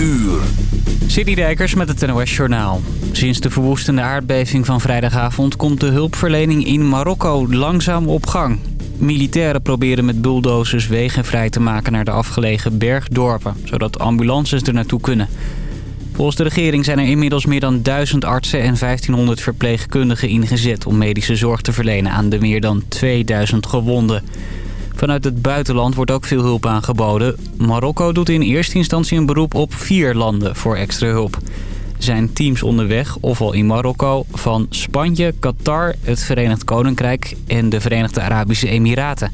uur. Citydijkers met het NOS Journaal. Sinds de verwoestende aardbeving van vrijdagavond komt de hulpverlening in Marokko langzaam op gang. Militairen proberen met bulldozers wegen vrij te maken naar de afgelegen bergdorpen, zodat ambulances er naartoe kunnen. Volgens de regering zijn er inmiddels meer dan 1000 artsen en 1500 verpleegkundigen ingezet om medische zorg te verlenen aan de meer dan 2000 gewonden. Vanuit het buitenland wordt ook veel hulp aangeboden. Marokko doet in eerste instantie een beroep op vier landen voor extra hulp. Zijn teams onderweg, ofwel in Marokko, van Spanje, Qatar, het Verenigd Koninkrijk en de Verenigde Arabische Emiraten.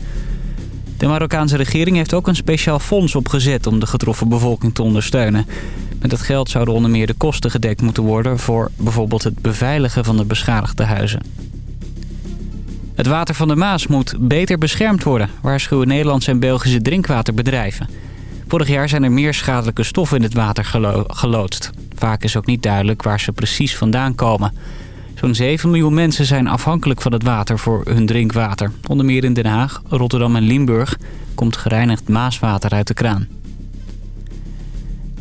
De Marokkaanse regering heeft ook een speciaal fonds opgezet om de getroffen bevolking te ondersteunen. Met dat geld zouden onder meer de kosten gedekt moeten worden voor bijvoorbeeld het beveiligen van de beschadigde huizen. Het water van de Maas moet beter beschermd worden, waarschuwen Nederlandse en Belgische drinkwaterbedrijven. Vorig jaar zijn er meer schadelijke stoffen in het water gelo geloodst. Vaak is ook niet duidelijk waar ze precies vandaan komen. Zo'n 7 miljoen mensen zijn afhankelijk van het water voor hun drinkwater. Onder meer in Den Haag, Rotterdam en Limburg komt gereinigd maaswater uit de kraan.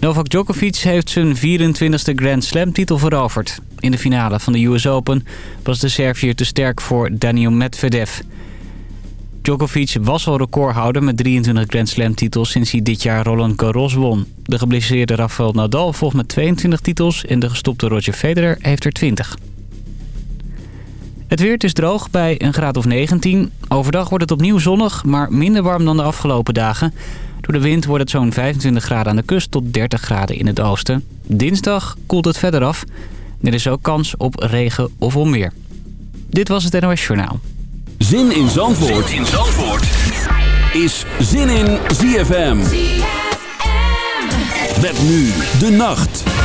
Novak Djokovic heeft zijn 24e Grand Slam titel veroverd. In de finale van de US Open was de Serviër te sterk voor Daniel Medvedev. Djokovic was al recordhouder met 23 Grand Slam titels sinds hij dit jaar Roland Garros won. De geblesseerde Rafael Nadal volgt met 22 titels en de gestopte Roger Federer heeft er 20. Het weer is droog bij een graad of 19. Overdag wordt het opnieuw zonnig, maar minder warm dan de afgelopen dagen. Door de wind wordt het zo'n 25 graden aan de kust tot 30 graden in het oosten. Dinsdag koelt het verder af. Er is ook kans op regen of onweer. Dit was het NOS Journaal. Zin in Zandvoort, zin in Zandvoort. is Zin in ZFM. ZFM. Met nu de nacht.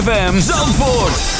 ZFM Zandvoort.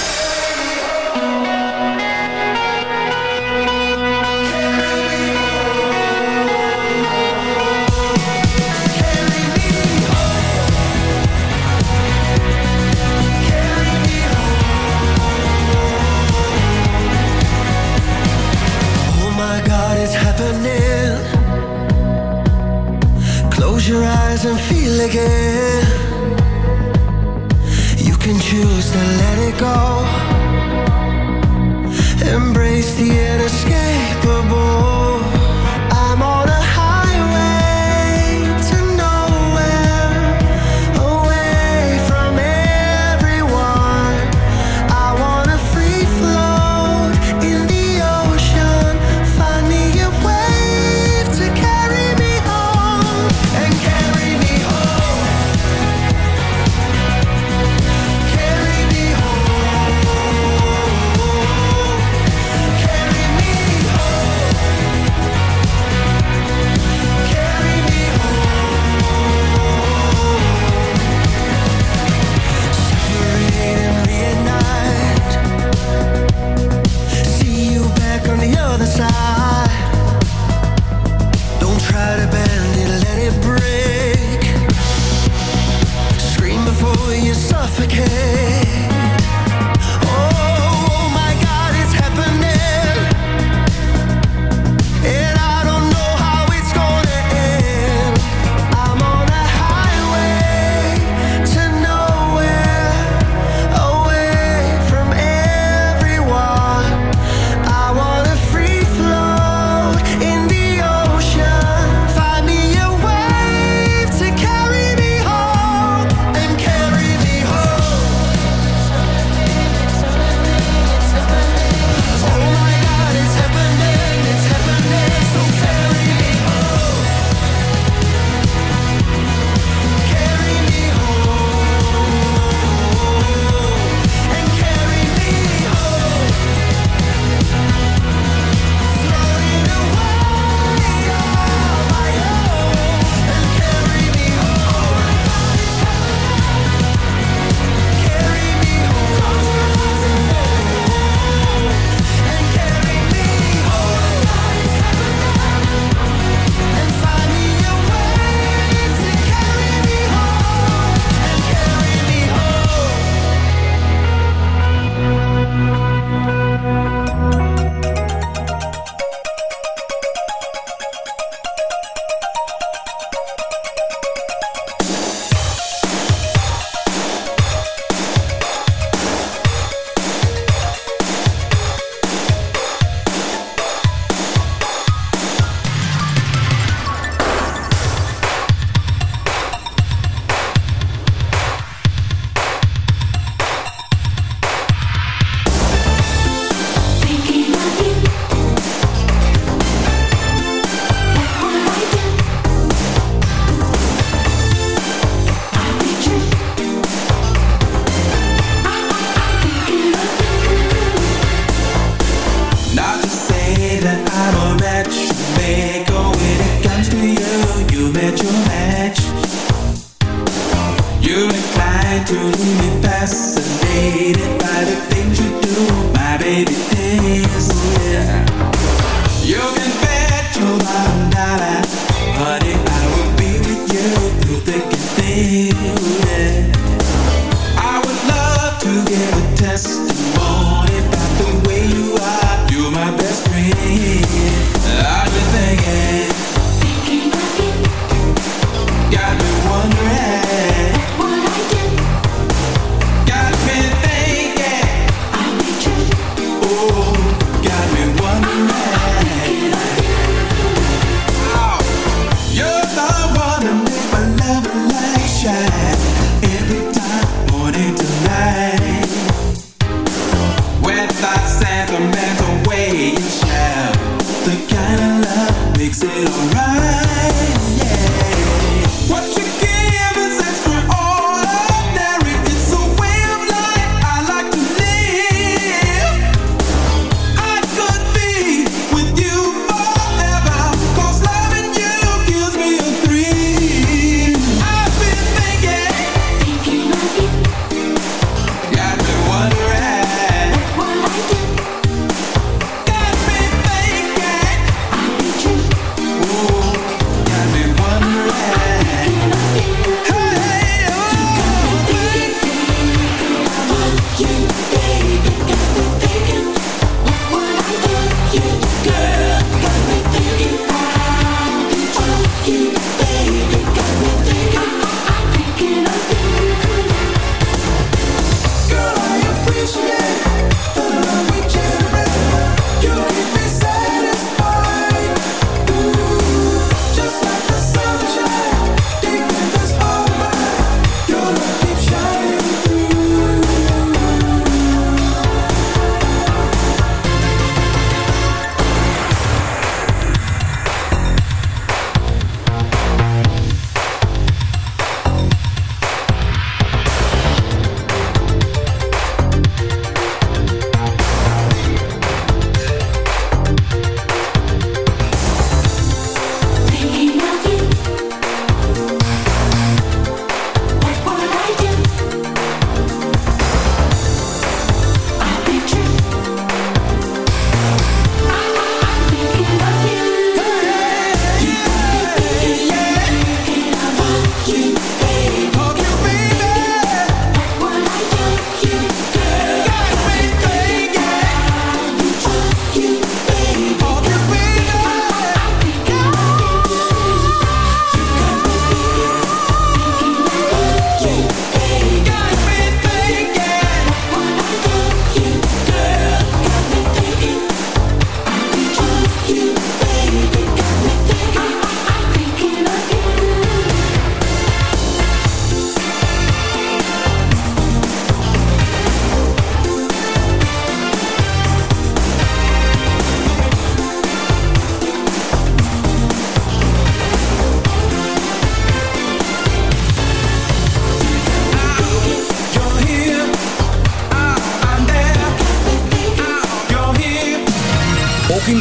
suffocate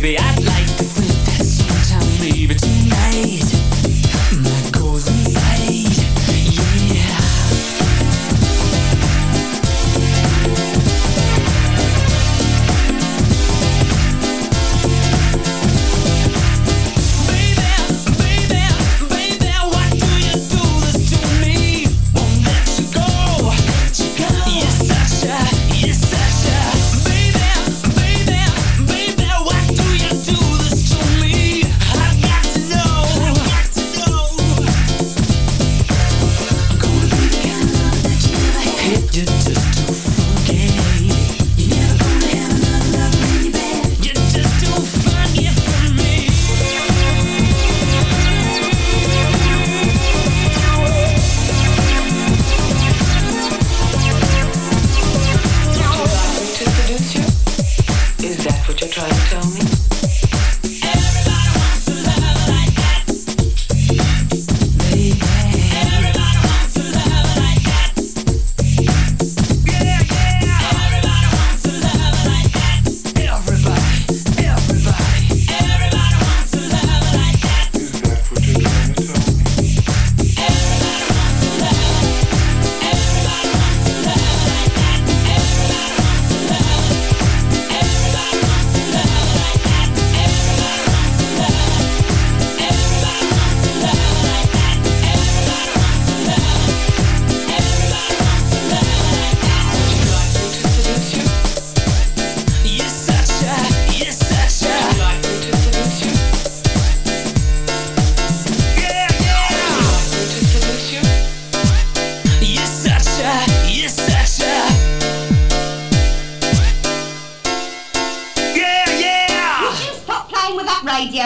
baby. I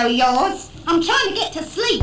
yours. I'm trying to get to sleep.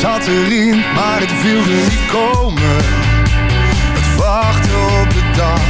zat erin, maar het wilde niet komen. Het wachten op de dag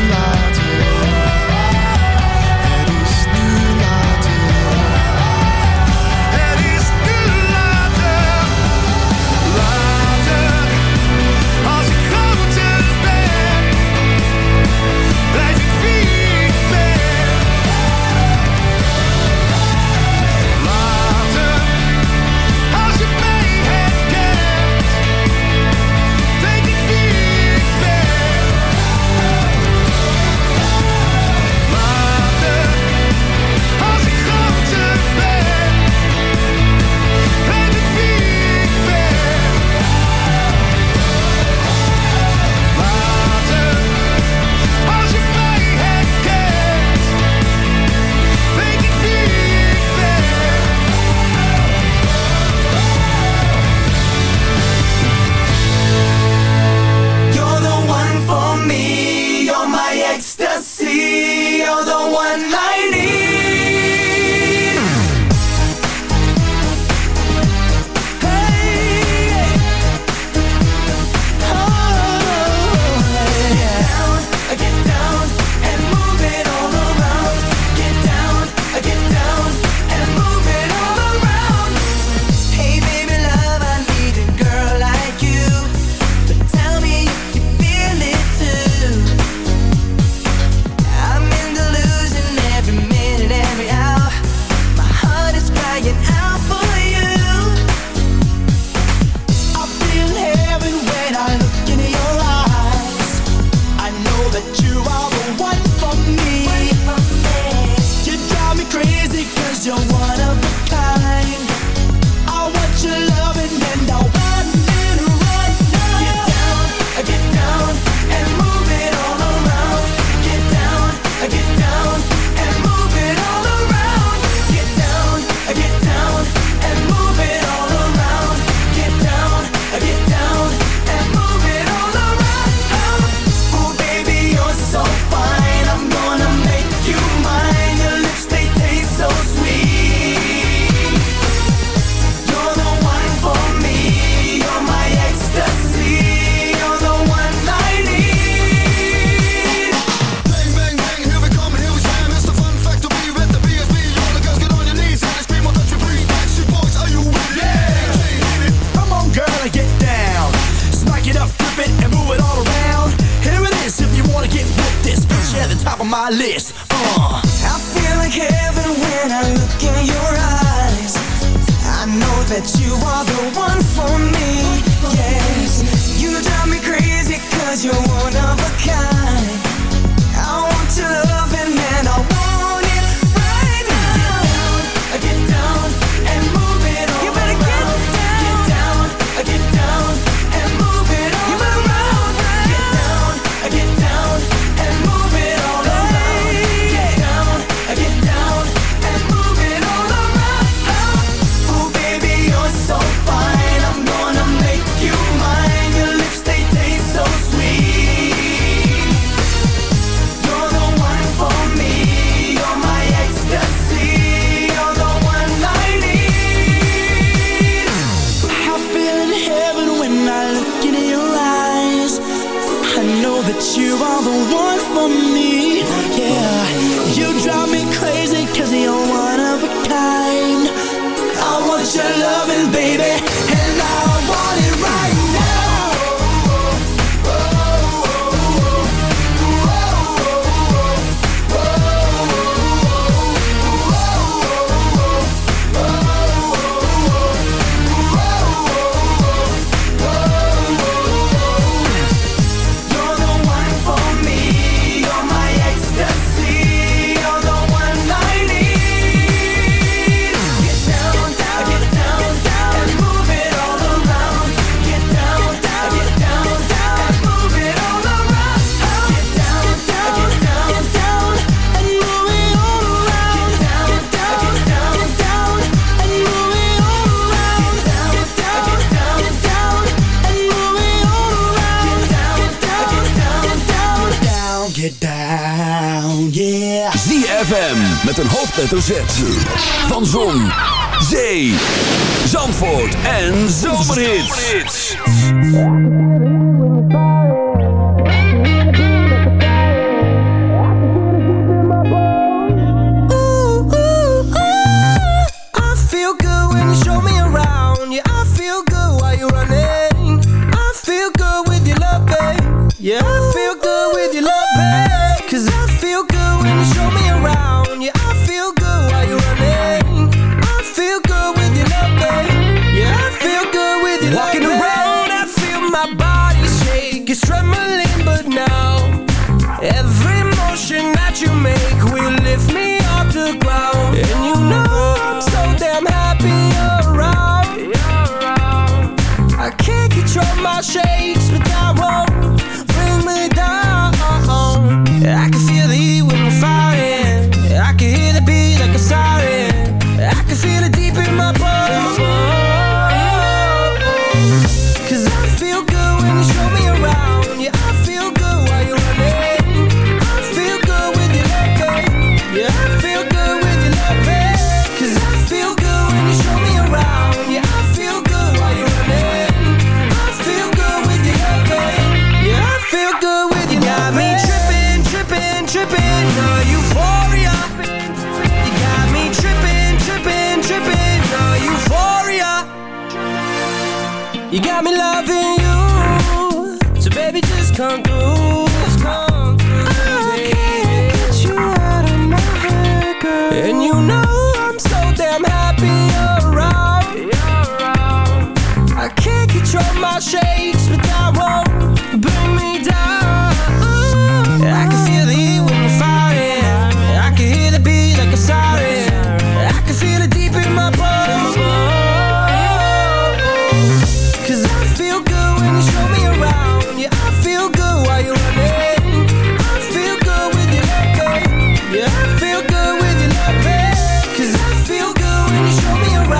Hoofdletter Z.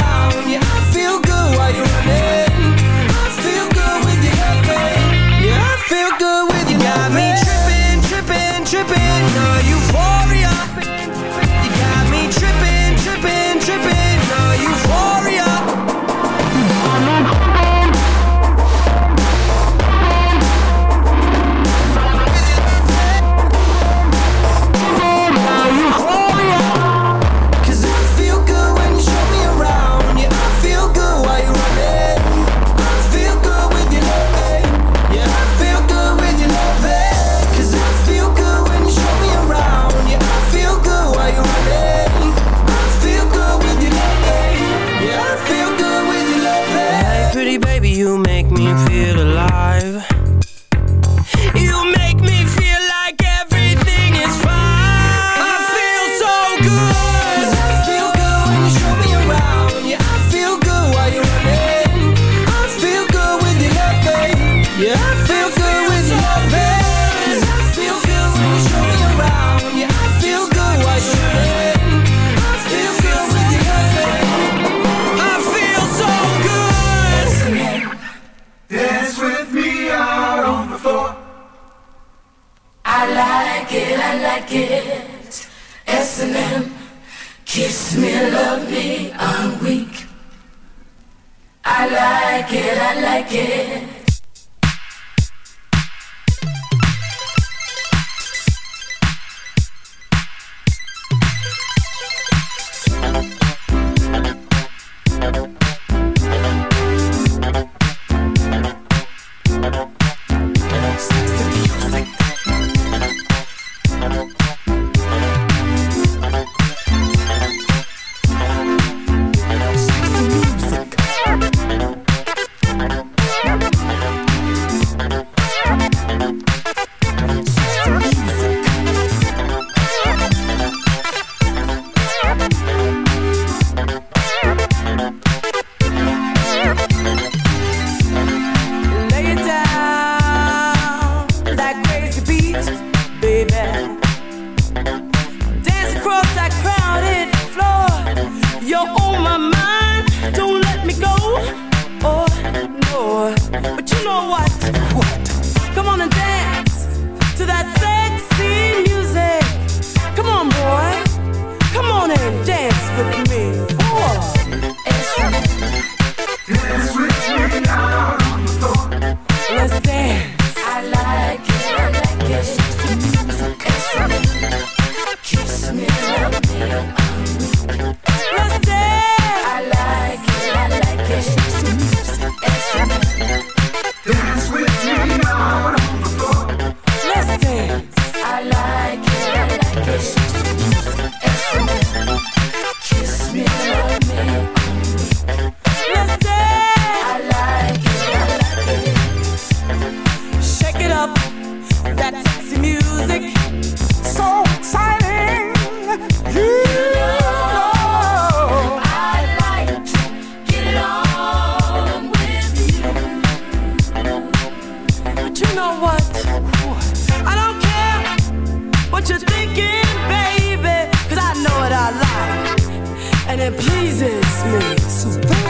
around Yeah, And it pleases me. So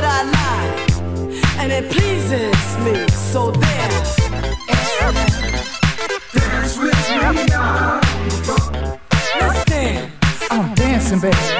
what I like, and it pleases me. So there, dance with me now. Let's dance. I'm dancing, baby.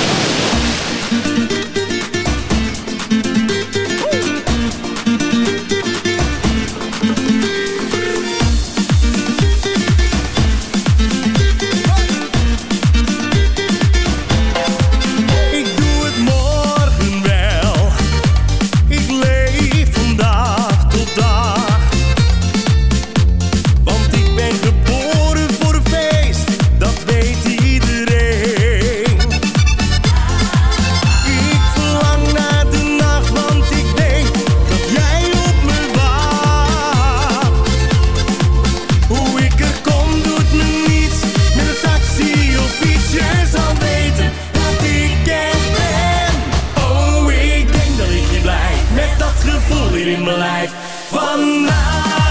in mijn lijf. Vandaag.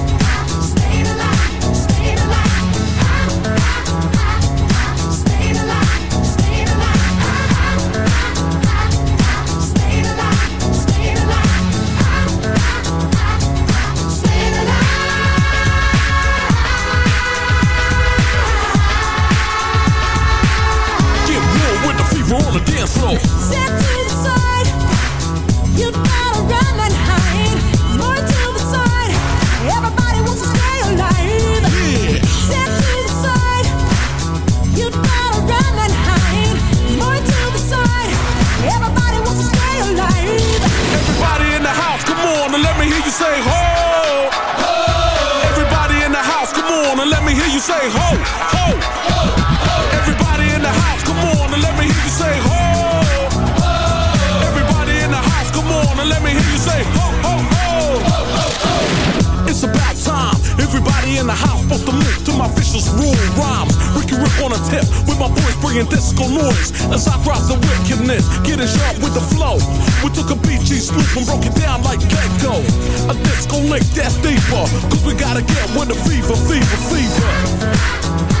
Took a BG swoop and broke it down like Gecko. A disco lick that's deeper, cause we gotta get with the fever, fever, fever.